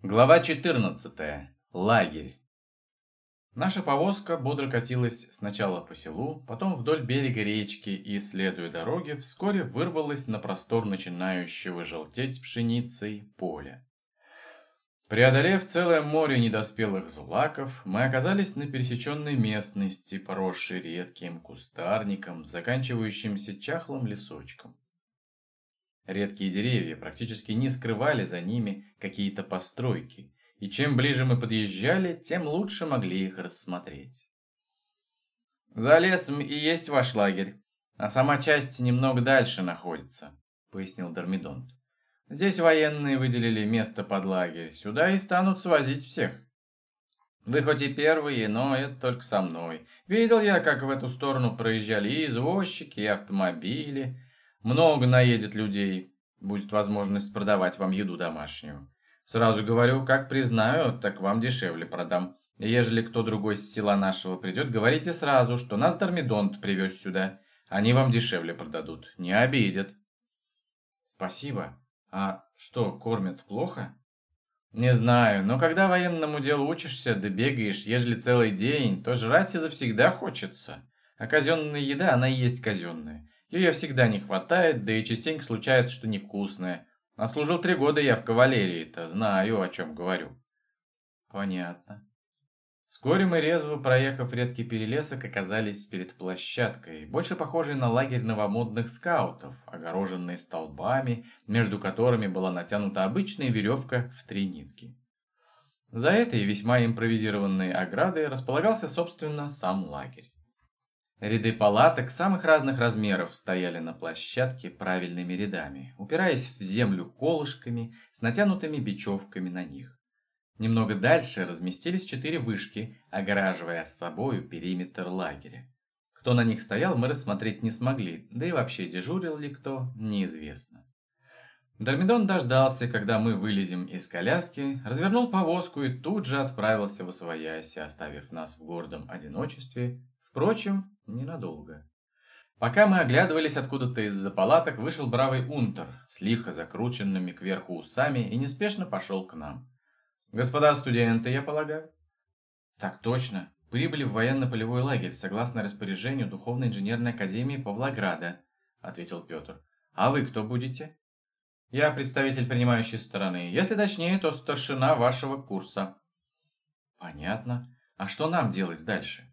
Глава 14. Лагерь. Наша повозка бодро катилась сначала по селу, потом вдоль берега речки и, следуя дороге, вскоре вырвалась на простор начинающего желтеть пшеницей поля. Преодолев целое море недоспелых злаков, мы оказались на пересеченной местности, поросшей редким кустарником, заканчивающимся чахлым лесочком. Редкие деревья практически не скрывали за ними какие-то постройки, и чем ближе мы подъезжали, тем лучше могли их рассмотреть. «За лесом и есть ваш лагерь, а сама часть немного дальше находится», — пояснил Дормидонт. «Здесь военные выделили место под лагерь, сюда и станут свозить всех. Вы хоть и первые, но это только со мной. Видел я, как в эту сторону проезжали и извозчики, и автомобили». Много наедет людей, будет возможность продавать вам еду домашнюю. Сразу говорю, как признаю, так вам дешевле продам. ежели кто другой с села нашего придет, говорите сразу, что нас Дормидонт привез сюда. Они вам дешевле продадут, не обидят. Спасибо. А что, кормят плохо? Не знаю, но когда военному делу учишься, да бегаешь, ежели целый день, то жрать и завсегда хочется. А казенная еда, она и есть казенная. Ее всегда не хватает, да и частенько случается, что невкусное. А служил три года я в кавалерии-то, знаю, о чем говорю. Понятно. Вскоре мы, резво проехав редкий перелесок, оказались перед площадкой, больше похожей на лагерь новомодных скаутов, огороженной столбами, между которыми была натянута обычная веревка в три нитки. За этой весьма импровизированной оградой располагался, собственно, сам лагерь. Ряды палаток самых разных размеров стояли на площадке правильными рядами, упираясь в землю колышками с натянутыми бечевками на них. Немного дальше разместились четыре вышки, огораживая с собою периметр лагеря. Кто на них стоял, мы рассмотреть не смогли, да и вообще дежурил ли кто, неизвестно. Дормидон дождался, когда мы вылезем из коляски, развернул повозку и тут же отправился в освояси, оставив нас в гордом одиночестве. Впрочем, Ненадолго. Пока мы оглядывались откуда-то из-за палаток, вышел бравый унтер с лихо закрученными кверху усами и неспешно пошел к нам. «Господа студенты, я полагаю?» «Так точно. Прибыли в военно-полевой лагерь, согласно распоряжению Духовной инженерной академии Павлограда», — ответил Петр. «А вы кто будете?» «Я представитель принимающей стороны. Если точнее, то старшина вашего курса». «Понятно. А что нам делать дальше?»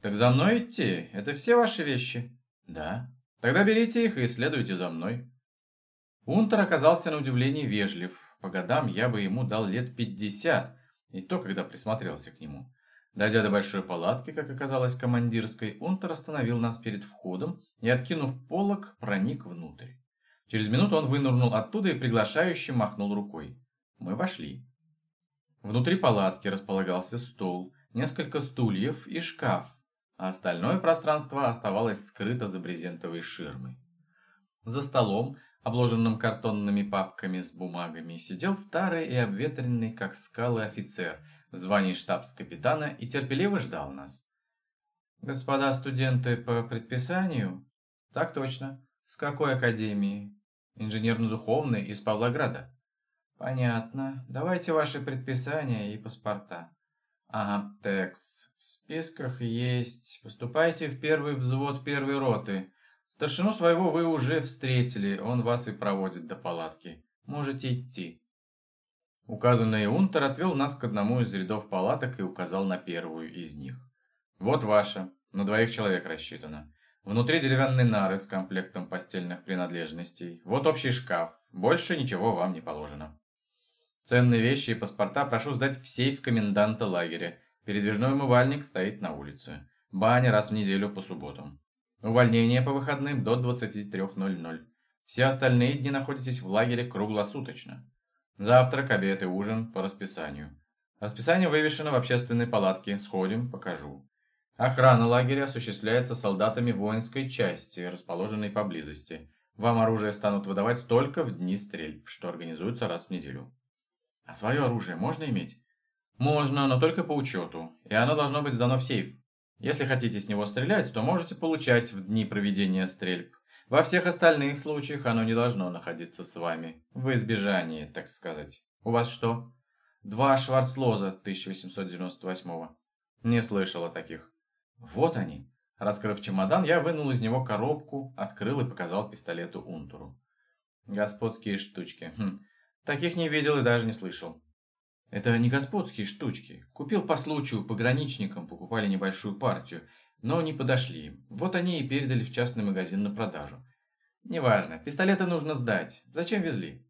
«Так за мной идти? Это все ваши вещи?» «Да». «Тогда берите их и следуйте за мной». Унтер оказался на удивление вежлив. По годам я бы ему дал лет пятьдесят, и то, когда присмотрелся к нему. Дойдя до большой палатки, как оказалось командирской, Унтер остановил нас перед входом и, откинув полог, проник внутрь. Через минуту он вынырнул оттуда и приглашающе махнул рукой. Мы вошли. Внутри палатки располагался стол, несколько стульев и шкаф, а остальное пространство оставалось скрыто за брезентовой ширмой. За столом, обложенным картонными папками с бумагами, сидел старый и обветренный, как скалы, офицер в звании штабс-капитана и терпеливо ждал нас. «Господа студенты по предписанию?» «Так точно. С какой академии?» «Инженерно-духовной из Павлограда». «Понятно. Давайте ваши предписания и паспорта». «Ага, текс. В списках есть. Поступайте в первый взвод первой роты. Старшину своего вы уже встретили, он вас и проводит до палатки. Можете идти. Указанный унтер отвел нас к одному из рядов палаток и указал на первую из них. Вот ваша, на двоих человек рассчитана. Внутри деревянной нары с комплектом постельных принадлежностей. Вот общий шкаф. Больше ничего вам не положено. Ценные вещи и паспорта прошу сдать в сейф коменданта лагеря. Передвижной умывальник стоит на улице. Баня раз в неделю по субботам. Увольнение по выходным до 23.00. Все остальные дни находитесь в лагере круглосуточно. Завтрак, обед и ужин по расписанию. Расписание вывешено в общественной палатке. Сходим, покажу. Охрана лагеря осуществляется солдатами воинской части, расположенной поблизости. Вам оружие станут выдавать только в дни стрельб, что организуется раз в неделю. А свое оружие можно иметь? Можно, но только по учету, и оно должно быть сдано в сейф. Если хотите с него стрелять, то можете получать в дни проведения стрельб. Во всех остальных случаях оно не должно находиться с вами, в избежании, так сказать. У вас что? Два Шварцлоза 1898 Не слышал о таких. Вот они. Раскрыв чемодан, я вынул из него коробку, открыл и показал пистолету Унтуру. Господские штучки. Хм. Таких не видел и даже не слышал. Это не господские штучки. Купил по случаю, пограничникам покупали небольшую партию, но не подошли. Вот они и передали в частный магазин на продажу. Неважно, пистолеты нужно сдать. Зачем везли?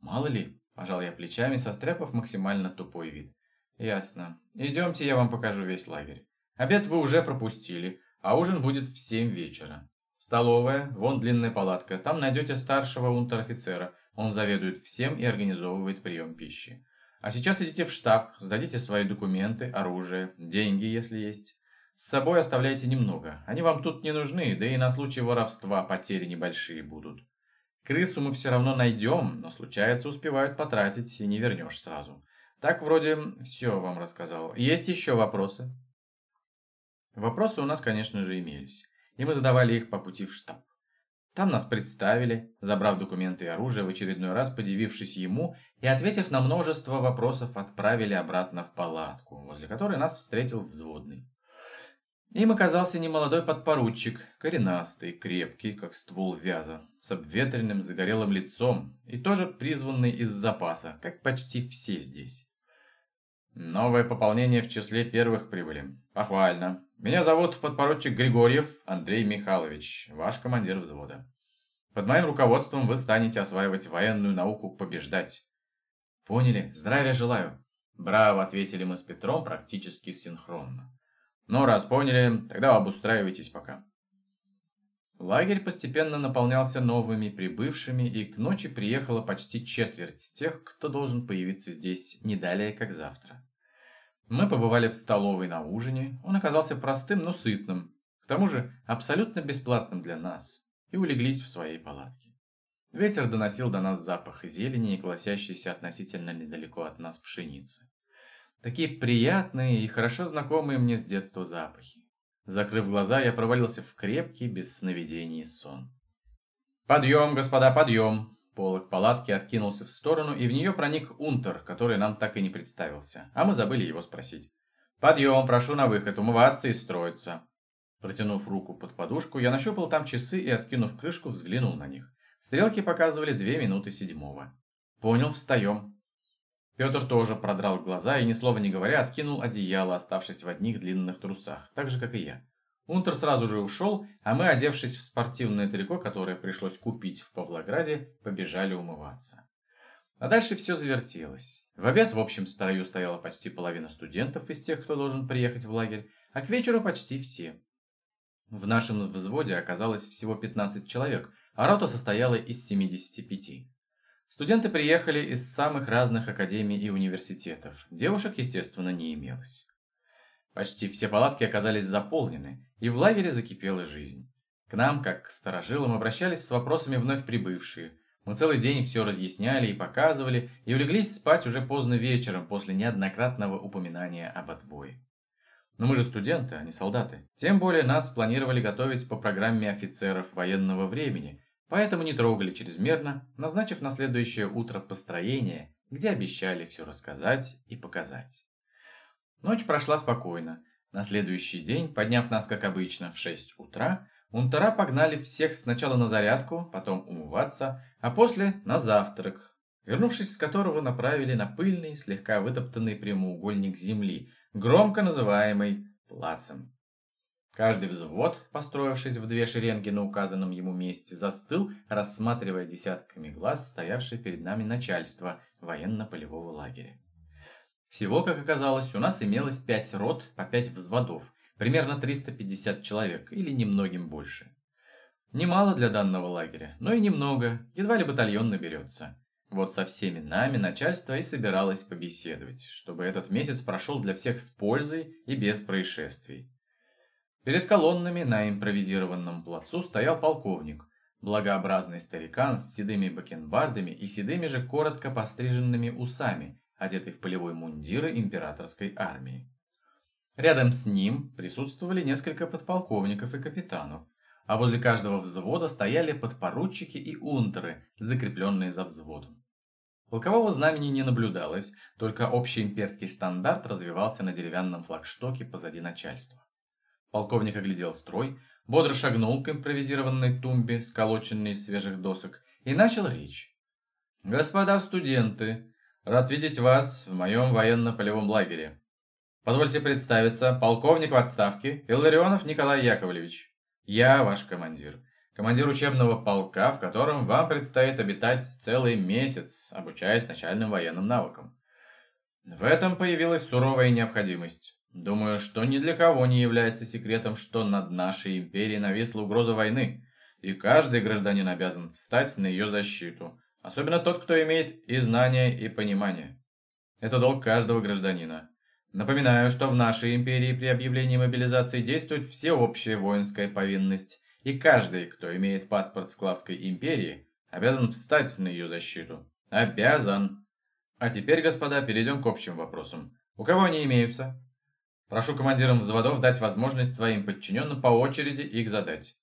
Мало ли, пожал я плечами, состряпав максимально тупой вид. Ясно. Идемте, я вам покажу весь лагерь. Обед вы уже пропустили, а ужин будет в семь вечера. Столовая, вон длинная палатка, там найдете старшего унтер-офицера. Он заведует всем и организовывает прием пищи. А сейчас идите в штаб, сдадите свои документы, оружие, деньги, если есть. С собой оставляйте немного. Они вам тут не нужны, да и на случай воровства потери небольшие будут. Крысу мы все равно найдем, но случается успевают потратить и не вернешь сразу. Так вроде все вам рассказал. Есть еще вопросы? Вопросы у нас, конечно же, имелись. И мы задавали их по пути в штаб. Там нас представили, забрав документы и оружие, в очередной раз подивившись ему и ответив на множество вопросов, отправили обратно в палатку, возле которой нас встретил взводный. Им оказался немолодой подпоручик, коренастый, крепкий, как ствол вяза, с обветренным загорелым лицом и тоже призванный из запаса, как почти все здесь. Новое пополнение в числе первых прибыли. Похвально. Меня зовут подпоручик Григорьев Андрей Михайлович, ваш командир взвода. Под моим руководством вы станете осваивать военную науку побеждать. Поняли? Здравия желаю. Браво, ответили мы с Петром практически синхронно. Ну, раз поняли, тогда обустраивайтесь пока. Лагерь постепенно наполнялся новыми прибывшими, и к ночи приехала почти четверть тех, кто должен появиться здесь не далее, как завтра. Мы побывали в столовой на ужине, он оказался простым, но сытным, к тому же абсолютно бесплатным для нас, и улеглись в своей палатке. Ветер доносил до нас запах зелени и колосящейся относительно недалеко от нас пшеницы. Такие приятные и хорошо знакомые мне с детства запахи. Закрыв глаза, я провалился в крепкий, без сновидений сон. «Подъем, господа, подъем!» Полок палатки откинулся в сторону, и в нее проник Унтер, который нам так и не представился, а мы забыли его спросить. «Подъем, прошу на выход, умываться и строиться!» Протянув руку под подушку, я нащупал там часы и, откинув крышку, взглянул на них. Стрелки показывали две минуты седьмого. «Понял, встаем!» Петр тоже продрал глаза и, ни слова не говоря, откинул одеяло, оставшись в одних длинных трусах, так же, как и я. Унтер сразу же ушел, а мы, одевшись в спортивное трико, которое пришлось купить в Павлограде, побежали умываться. А дальше все завертелось. В обед в общем строю стояла почти половина студентов из тех, кто должен приехать в лагерь, а к вечеру почти все. В нашем взводе оказалось всего 15 человек, а рота состояла из 75. Студенты приехали из самых разных академий и университетов. Девушек, естественно, не имелось. Почти все палатки оказались заполнены, и в лагере закипела жизнь. К нам, как к старожилам, обращались с вопросами вновь прибывшие. Мы целый день все разъясняли и показывали, и улеглись спать уже поздно вечером после неоднократного упоминания об отбое. Но мы же студенты, а не солдаты. Тем более нас планировали готовить по программе офицеров военного времени, Поэтому не трогали чрезмерно, назначив на следующее утро построение, где обещали все рассказать и показать. Ночь прошла спокойно. На следующий день, подняв нас, как обычно, в 6 утра, унтера погнали всех сначала на зарядку, потом умываться, а после на завтрак, вернувшись с которого направили на пыльный, слегка вытоптанный прямоугольник земли, громко называемый плацем. Каждый взвод, построившись в две шеренги на указанном ему месте, застыл, рассматривая десятками глаз стоявшее перед нами начальство военно-полевого лагеря. Всего, как оказалось, у нас имелось пять рот по пять взводов, примерно 350 человек или немногим больше. Немало для данного лагеря, но и немного, едва ли батальон наберется. Вот со всеми нами начальство и собиралось побеседовать, чтобы этот месяц прошел для всех с пользой и без происшествий. Перед колоннами на импровизированном плацу стоял полковник, благообразный старикан с седыми бакенбардами и седыми же коротко постриженными усами, одетый в полевой мундир императорской армии. Рядом с ним присутствовали несколько подполковников и капитанов, а возле каждого взвода стояли подпоручики и унтеры, закрепленные за взводом. Полкового знамени не наблюдалось, только общий имперский стандарт развивался на деревянном флагштоке позади начальства. Полковник оглядел строй, бодро шагнул к импровизированной тумбе, сколоченной из свежих досок, и начал речь. «Господа студенты, рад видеть вас в моем военно-полевом лагере. Позвольте представиться, полковник в отставке Илларионов Николай Яковлевич. Я ваш командир командир учебного полка, в котором вам предстоит обитать целый месяц, обучаясь начальным военным навыкам. В этом появилась суровая необходимость. Думаю, что ни для кого не является секретом, что над нашей империей нависла угроза войны, и каждый гражданин обязан встать на ее защиту, особенно тот, кто имеет и знания, и понимание. Это долг каждого гражданина. Напоминаю, что в нашей империи при объявлении мобилизации действует всеобщая воинская повинность, и каждый, кто имеет паспорт Склавской империи, обязан встать на ее защиту. Обязан. А теперь, господа, перейдем к общим вопросам. У кого они имеются? Прошу командирам взводов дать возможность своим подчиненным по очереди их задать.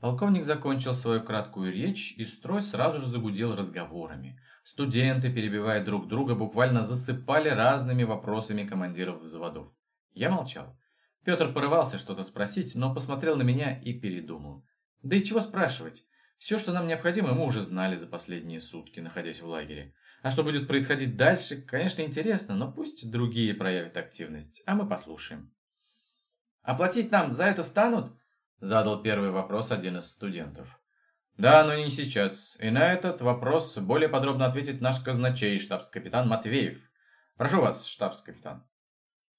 Полковник закончил свою краткую речь, и строй сразу же загудел разговорами. Студенты, перебивая друг друга, буквально засыпали разными вопросами командиров взводов. Я молчал. Петр порывался что-то спросить, но посмотрел на меня и передумал. Да и чего спрашивать? Все, что нам необходимо, мы уже знали за последние сутки, находясь в лагере. А что будет происходить дальше, конечно, интересно, но пусть другие проявят активность, а мы послушаем. «Оплатить нам за это станут?» Задал первый вопрос один из студентов. Да, но не сейчас. И на этот вопрос более подробно ответит наш казначей, штабс-капитан Матвеев. Прошу вас, штабс-капитан.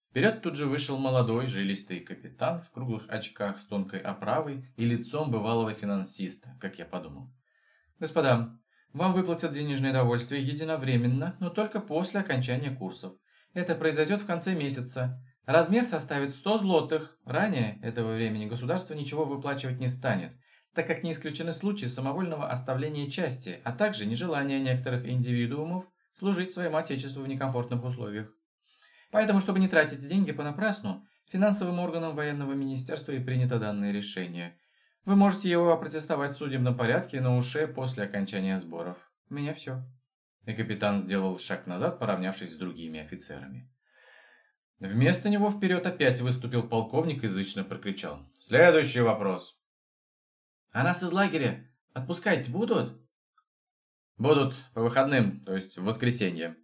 Вперед тут же вышел молодой, жилистый капитан в круглых очках с тонкой оправой и лицом бывалого финансиста, как я подумал. «Господа, вам выплатят денежное довольствие единовременно, но только после окончания курсов. Это произойдет в конце месяца. Размер составит 100 злотых. Ранее этого времени государство ничего выплачивать не станет, так как не исключены случаи самовольного оставления части, а также нежелания некоторых индивидуумов служить своему отечеству в некомфортных условиях. Поэтому, чтобы не тратить деньги понапрасну, финансовым органам военного министерства и принято данное решение. Вы можете его опротестовать в судебном порядке, но уже после окончания сборов. У меня все. И капитан сделал шаг назад, поравнявшись с другими офицерами. Вместо него вперед опять выступил полковник и язычно прокричал. «Следующий вопрос». «А нас из лагеря отпускать будут?» «Будут по выходным, то есть в воскресенье»,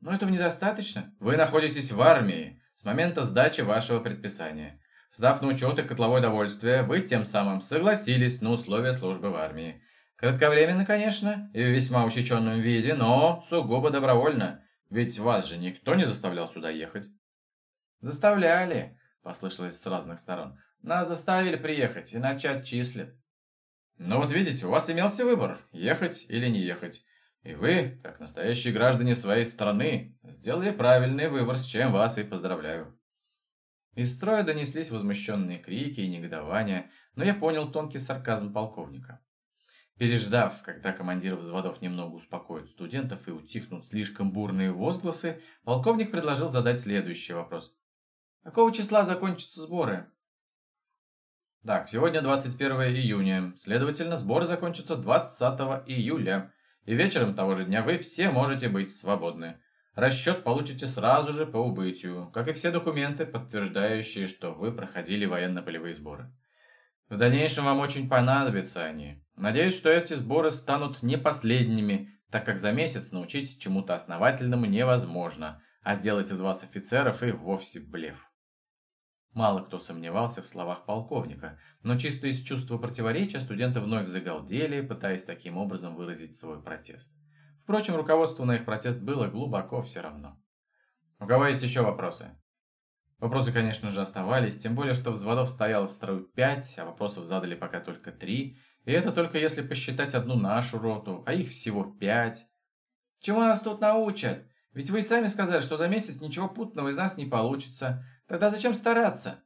но этого недостаточно. Вы находитесь в армии с момента сдачи вашего предписания. Сдав на учет и котловое довольствие, вы тем самым согласились на условия службы в армии. Кратковременно, конечно, и в весьма усеченном виде, но сугубо добровольно. Ведь вас же никто не заставлял сюда ехать. «Заставляли», — послышалось с разных сторон. «Нас заставили приехать, иначе отчислят». «Ну вот видите, у вас имелся выбор, ехать или не ехать. И вы, как настоящие граждане своей страны, сделали правильный выбор, с чем вас и поздравляю. Из строя донеслись возмущенные крики и негодования, но я понял тонкий сарказм полковника. Переждав, когда командир взводов немного успокоит студентов и утихнут слишком бурные возгласы, полковник предложил задать следующий вопрос. Какого числа закончатся сборы? Так, сегодня 21 июня, следовательно, сборы закончатся 20 июля и вечером того же дня вы все можете быть свободны. Расчет получите сразу же по убытию, как и все документы, подтверждающие, что вы проходили военно-полевые сборы. В дальнейшем вам очень понадобятся они. Надеюсь, что эти сборы станут не последними, так как за месяц научить чему-то основательному невозможно, а сделать из вас офицеров и вовсе блеф. Мало кто сомневался в словах полковника, но чисто из чувства противоречия студенты вновь загалдели, пытаясь таким образом выразить свой протест. Впрочем, руководству на их протест было глубоко все равно. У кого есть еще вопросы? Вопросы, конечно же, оставались, тем более, что взводов стояло в строю пять, а вопросов задали пока только три, и это только если посчитать одну нашу роту, а их всего пять. Чему нас тут научат? Ведь вы сами сказали, что за месяц ничего путного из нас не получится. Тогда зачем стараться?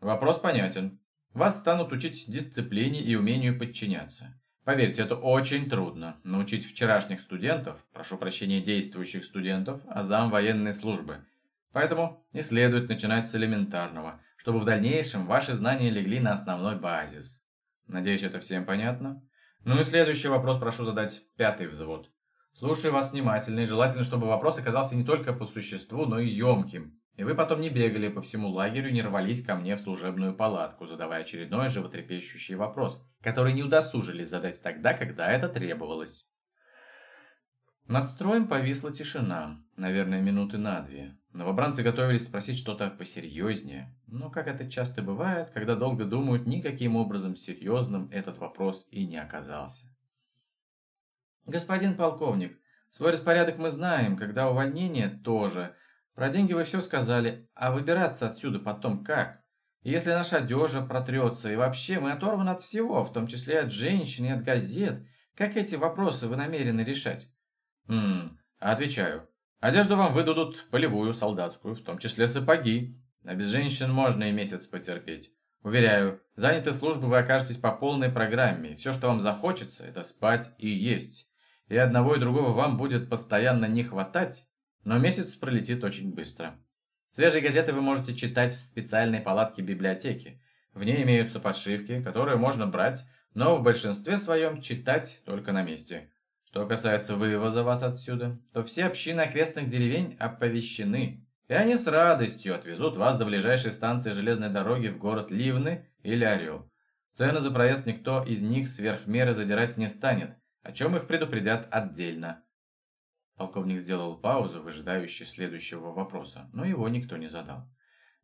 Вопрос понятен. Вас станут учить дисциплине и умению подчиняться. Поверьте, это очень трудно. Научить вчерашних студентов, прошу прощения, действующих студентов, азам военной службы. Поэтому не следует начинать с элементарного, чтобы в дальнейшем ваши знания легли на основной базис. Надеюсь, это всем понятно? Ну и следующий вопрос прошу задать пятый взвод. Слушаю вас внимательно, и желательно, чтобы вопрос оказался не только по существу, но и емким. И вы потом не бегали по всему лагерю, не рвались ко мне в служебную палатку, задавая очередной животрепещущий вопрос, который не удосужились задать тогда, когда это требовалось. Над строем повисла тишина, наверное, минуты на две. Новобранцы готовились спросить что-то посерьезнее, но, как это часто бывает, когда долго думают, никаким образом серьезным этот вопрос и не оказался. «Господин полковник, свой распорядок мы знаем, когда увольнение тоже. Про деньги вы все сказали, а выбираться отсюда потом как? если наша одежа протрется, и вообще мы оторваны от всего, в том числе от женщин и от газет, как эти вопросы вы намерены решать?» «Ммм, отвечаю. Одежду вам выдадут полевую, солдатскую, в том числе сапоги. А без женщин можно и месяц потерпеть. Уверяю, заняты службы вы окажетесь по полной программе. Все, что вам захочется, это спать и есть. И одного и другого вам будет постоянно не хватать, но месяц пролетит очень быстро. Свежие газеты вы можете читать в специальной палатке библиотеки. В ней имеются подшивки, которые можно брать, но в большинстве своем читать только на месте. Что касается вывоза вас отсюда, то все общины окрестных деревень оповещены, и они с радостью отвезут вас до ближайшей станции железной дороги в город Ливны или Орел. Цены за проезд никто из них сверх меры задирать не станет, о чем их предупредят отдельно. Полковник сделал паузу, выжидающий следующего вопроса, но его никто не задал.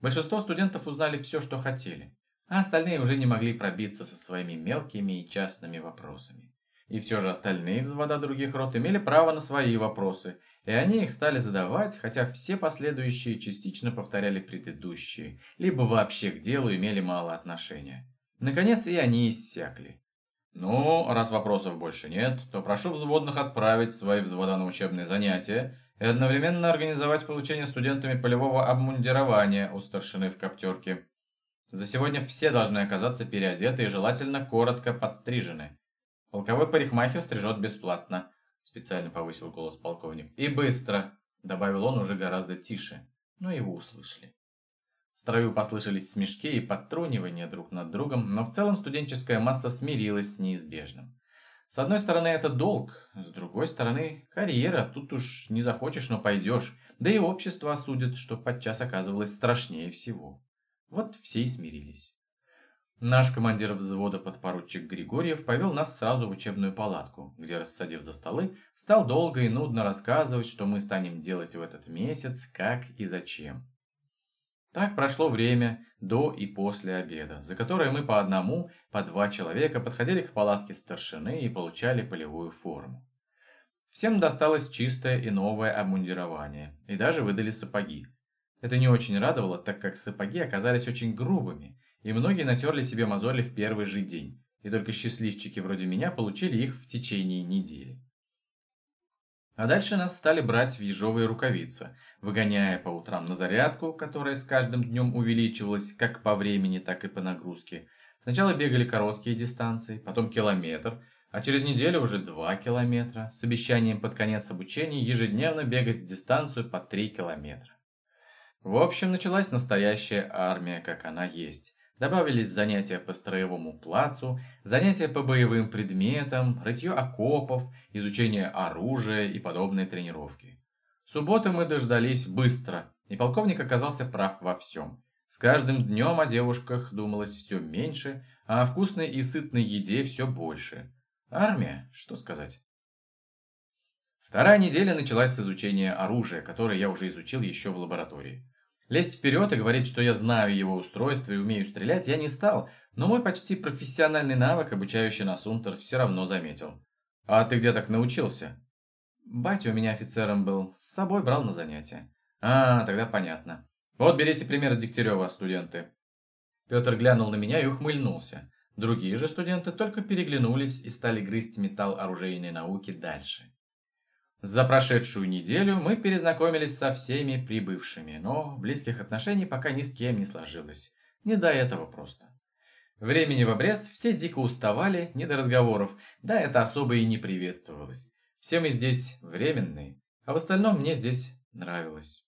Большинство студентов узнали все, что хотели, а остальные уже не могли пробиться со своими мелкими и частными вопросами. И все же остальные взвода других рот имели право на свои вопросы, и они их стали задавать, хотя все последующие частично повторяли предыдущие, либо вообще к делу имели мало отношения. Наконец и они иссякли. Ну, раз вопросов больше нет, то прошу взводных отправить свои взвода на учебные занятия и одновременно организовать получение студентами полевого обмундирования у старшины в коптерке. За сегодня все должны оказаться переодеты и желательно коротко подстрижены. Полковой парикмахер стрижет бесплатно, специально повысил голос полковник. И быстро, добавил он уже гораздо тише, но его услышали. Строю послышались смешки и подтрунивания друг над другом, но в целом студенческая масса смирилась с неизбежным. С одной стороны, это долг, с другой стороны, карьера, тут уж не захочешь, но пойдешь, да и общество осудит, что подчас оказывалось страшнее всего. Вот все и смирились. Наш командир взвода подпоручик Григорьев повел нас сразу в учебную палатку, где, рассадив за столы, стал долго и нудно рассказывать, что мы станем делать в этот месяц, как и зачем. Так прошло время до и после обеда, за которое мы по одному, по два человека подходили к палатке старшины и получали полевую форму. Всем досталось чистое и новое обмундирование, и даже выдали сапоги. Это не очень радовало, так как сапоги оказались очень грубыми, и многие натерли себе мозоли в первый же день, и только счастливчики вроде меня получили их в течение недели. А дальше нас стали брать в ежовые рукавицы, выгоняя по утрам на зарядку, которая с каждым днем увеличивалась как по времени, так и по нагрузке. Сначала бегали короткие дистанции, потом километр, а через неделю уже два километра, с обещанием под конец обучения ежедневно бегать дистанцию по три километра. В общем, началась настоящая армия, как она есть. Добавились занятия по строевому плацу, занятия по боевым предметам, рытье окопов, изучение оружия и подобные тренировки. Субботы мы дождались быстро, и полковник оказался прав во всем. С каждым днем о девушках думалось все меньше, а о вкусной и сытной еде все больше. Армия, что сказать. Вторая неделя началась с изучения оружия, которое я уже изучил еще в лаборатории. Лезть вперед и говорить, что я знаю его устройство и умею стрелять, я не стал, но мой почти профессиональный навык, обучающий нас Унтер, все равно заметил. «А ты где так научился?» «Батя у меня офицером был, с собой брал на занятия». «А, тогда понятно. Вот берите пример Дегтярева, студенты». Петр глянул на меня и ухмыльнулся. Другие же студенты только переглянулись и стали грызть металл оружейной науки дальше. За прошедшую неделю мы перезнакомились со всеми прибывшими, но близких отношений пока ни с кем не сложилось. Не до этого просто. Времени в обрез все дико уставали, не до разговоров, да это особо и не приветствовалось. Все мы здесь временные, а в остальном мне здесь нравилось.